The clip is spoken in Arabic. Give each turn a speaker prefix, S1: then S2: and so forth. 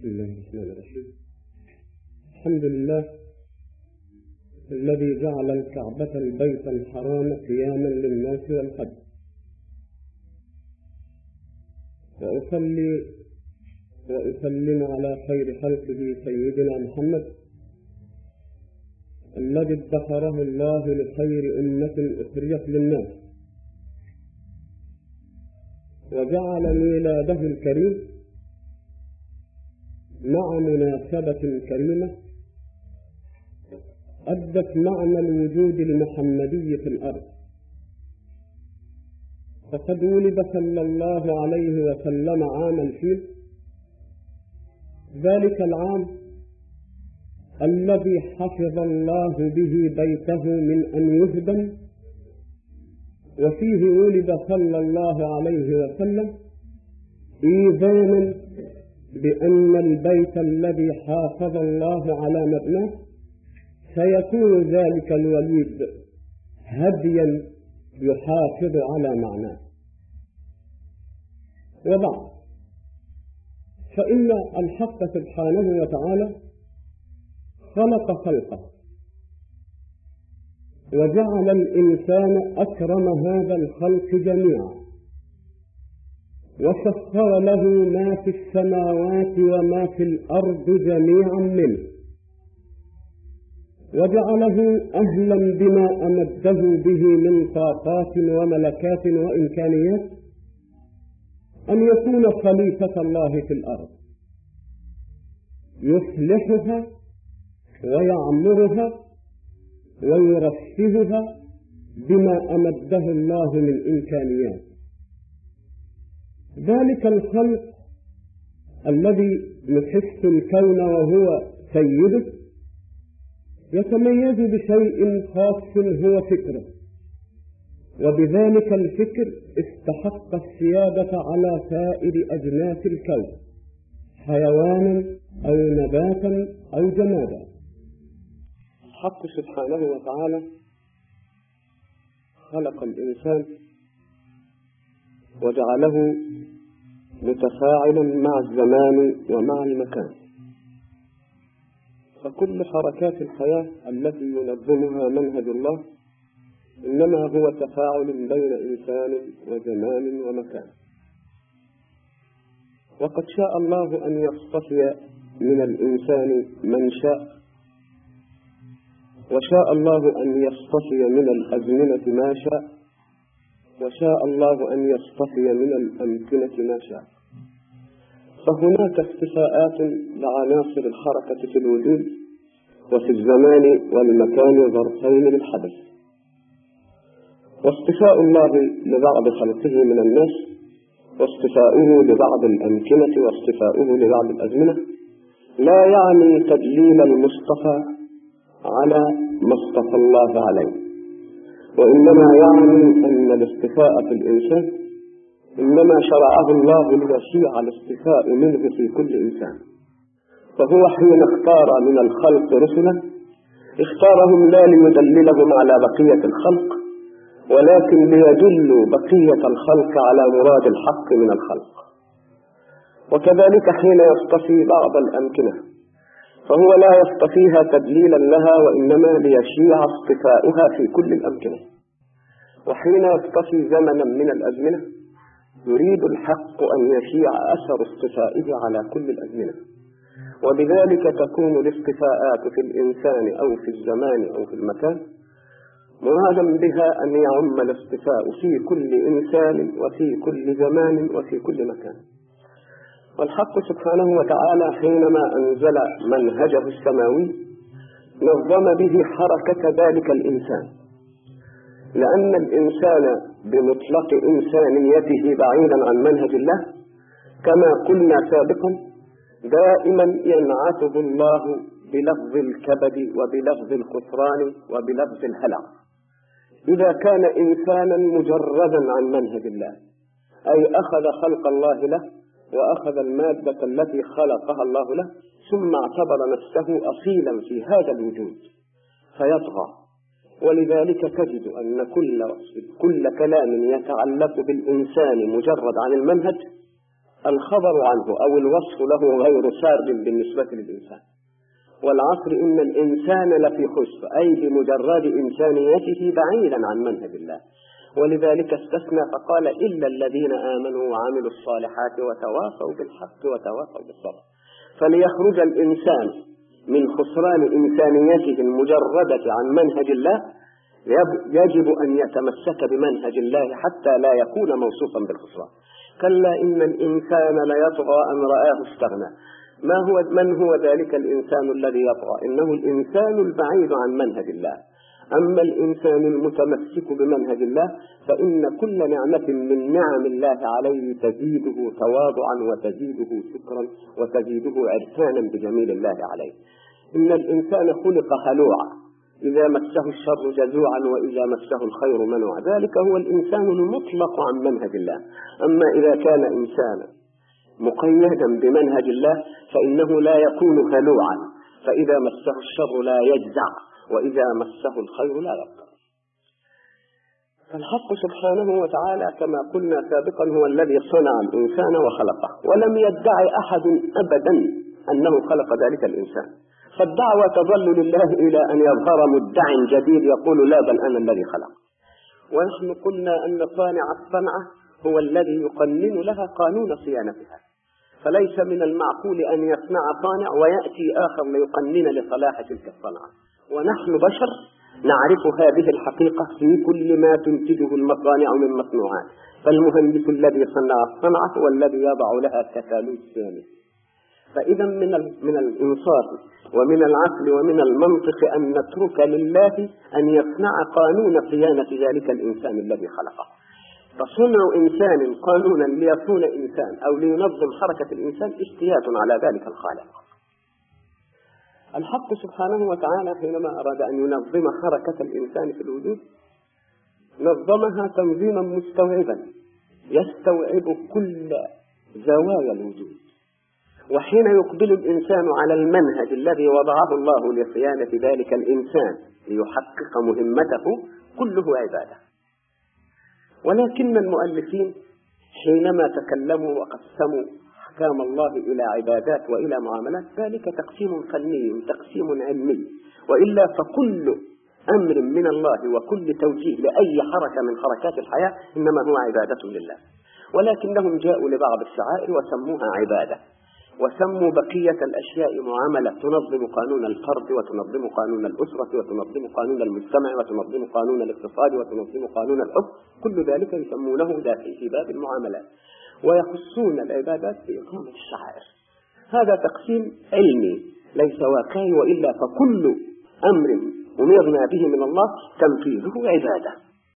S1: بسم الله الرحمن الرحيم الحمد لله الذي جعل الكعبة البيت الحرام قياما للناس والحج وأصلي وأسلم على خير خلقه سيدنا محمد الذي ادخره الله لخير أمة أخرجت للناس. وجعل ميلاده الكريم مع مناسبة كريمة أدت معنى الوجود المحمدي في الأرض. فقد ولد صلى الله عليه وسلم عام الفيل ذلك العام الذي حفظ الله به بيته من أن يهدم وفيه ولد صلى الله عليه وسلم إيذانا بأن البيت الذي حافظ الله على مبناه سيكون ذلك الوليد هديا يحافظ على معناه. وبعد فإن الحق سبحانه وتعالى خلق خلقه وجعل الإنسان أكرم هذا الخلق جميعا. وسخر له ما في السماوات وما في الأرض جميعا منه. وجعله أهلا بما أمده به من طاقات وملكات وإمكانيات أن يكون خليفة الله في الأرض. يصلحها ويعمرها ويرفهها بما أمده الله من إمكانيات. ذلك الخلق الذي يحس الكون وهو سيده يتميز بشيء خاص هو فكره وبذلك الفكر استحق السيادة على سائر أجناس الكون حيوانا أو نباتا أو جمادا. الحق سبحانه وتعالى خلق الإنسان وجعله متفاعلا مع الزمان ومع المكان. فكل حركات الحياة التي ينظمها منهج الله إنما هو تفاعل بين إنسان وزمان ومكان. وقد شاء الله أن يصطفي من الإنسان من شاء وشاء الله أن يصطفي من الأزمنة ما شاء. وشاء الله أن يصطفي من الأمكنة ما شاء. فهناك اصطفاءات لعناصر الحركة في الوجود وفي الزمان والمكان ظرفين للحدث. واصطفاء الله لبعض خلقه من الناس واصطفاؤه لبعض الأمكنة واصطفاؤه لبعض الأزمنة لا يعني تدليل المصطفى على ما اصطفى الله عليه. وإنما يعني أن الاصطفاء في الإنسان إنما شرعه الله ليشيع الاصطفاء منه في كل إنسان. فهو حين اختار من الخلق رسلا اختارهم لا ليدللهم على بقية الخلق ولكن ليدلوا بقية الخلق على مراد الحق من الخلق. وكذلك حين يصطفي بعض الأمكنة فهو لا يصطفيها تدليلا لها وإنما ليشيع اصطفاؤها في كل الأمكنة. وحين يصطفي زمنا من الأزمنة يريد الحق أن يشيع أثر اصطفائه على كل الأزمنة. وبذلك تكون الاصطفاءات في الإنسان أو في الزمان أو في المكان مرادا بها أن يعم الاصطفاء في كل إنسان وفي كل زمان وفي كل مكان. والحق سبحانه وتعالى حينما أنزل منهجه السماوي نظم به حركة ذلك الإنسان. لأن الإنسان بمطلق إنسانيته بعيدا عن منهج الله كما قلنا سابقا دائما ينعته الله بلفظ الكبد وبلفظ الخسران وبلفظ الهلع. إذا كان إنسانا مجردا عن منهج الله أي أخذ خلق الله له وأخذ المادة التي خلقها الله له ثم اعتبر نفسه أصيلا في هذا الوجود فيطغى. ولذلك تجد أن كل كل كلام يتعلق بالإنسان مجرد عن المنهج الخبر عنه أو الوصف له غير سارد بالنسبة للإنسان. والعصر إن الإنسان لفي خسر أي بمجرد إنسانيته بعيدا عن منهج الله. ولذلك استثنى فقال إلا الذين آمنوا وعملوا الصالحات وتواصوا بالحق وتواصوا بالصبر. فليخرج الإنسان من خسران إنسانيته المجردة عن منهج الله يجب أن يتمسك بمنهج الله حتى لا يكون موصوفا بالخسران. كلا إن الإنسان ليطغى أن رآه استغنى. ما هو من هو ذلك الإنسان الذي يطغى؟ إنه الإنسان البعيد عن منهج الله. أما الإنسان المتمسك بمنهج الله فإن كل نعمة من نعم الله عليه تزيده تواضعا وتزيده شكرا وتزيده عرفانا بجميل الله عليه. إن الإنسان خلق هلوعا إذا مسه الشر جزوعا وإذا مسه الخير منوعا ذلك هو الإنسان المطلق عن منهج الله. أما إذا كان إنسانا مقيدا بمنهج الله فإنه لا يكون هلوعا فإذا مسه الشر لا يجزع. وإذا مسه الخير لا يقدر فالحق سبحانه وتعالى كما قلنا سابقا هو الذي صنع الإنسان وخلقه ولم يدعي أحد أبدا أنه خلق ذلك الإنسان. فالدعوة تظل لله إلى أن يظهر مدع جديد يقول لا بل أنا الذي خلق. ونحن قلنا أن صانع الصنعة هو الذي يقنن لها قانون صيانتها. فليس من المعقول أن يصنع صانع ويأتي آخر ليقنن لصلاح تلك الصنعة. ونحن بشر نعرف هذه الحقيقة في كل ما تنتجه المصانع من مصنوعات. فالمهندس الذي صنع الصنعة هو الذي يضع لها كتالوج ثاني. فإذا من من الإنصاف ومن العقل ومن المنطق أن نترك لله أن يصنع قانون صيانة ذلك الإنسان الذي خلقه. فصنع إنسان قانونا ليصون إنسان أو لينظم حركة الإنسان اجتياز على ذلك الخالق. الحق سبحانه وتعالى حينما أراد أن ينظم حركة الإنسان في الوجود نظمها تنظيما مستوعبا يستوعب كل زوايا الوجود. وحين يقبل الإنسان على المنهج الذي وضعه الله لصيانة ذلك الإنسان ليحقق مهمته كله عبادة. ولكن المؤلفين حينما تكلموا وقسموا أحكام الله إلى عبادات وإلى معاملات ذلك تقسيم فني تقسيم علمي. وإلا فكل أمر من الله وكل توجيه لأي حركة من حركات الحياة إنما هو عبادة لله. ولكنهم جاءوا لبعض الشعائر وسموها عبادة. وسموا بقية الأشياء معاملة. تنظم قانون الفرد وتنظم قانون الأسرة وتنظم قانون المجتمع وتنظم قانون الاقتصاد وتنظم قانون الحكم. كل ذلك يسمونه داخل في باب المعاملات. ويخصون العبادات بإقامة الشعائر. هذا تقسيم علمي ليس واقعي وإلا فكل أمر أمرنا به من الله تنفيذه عبادة.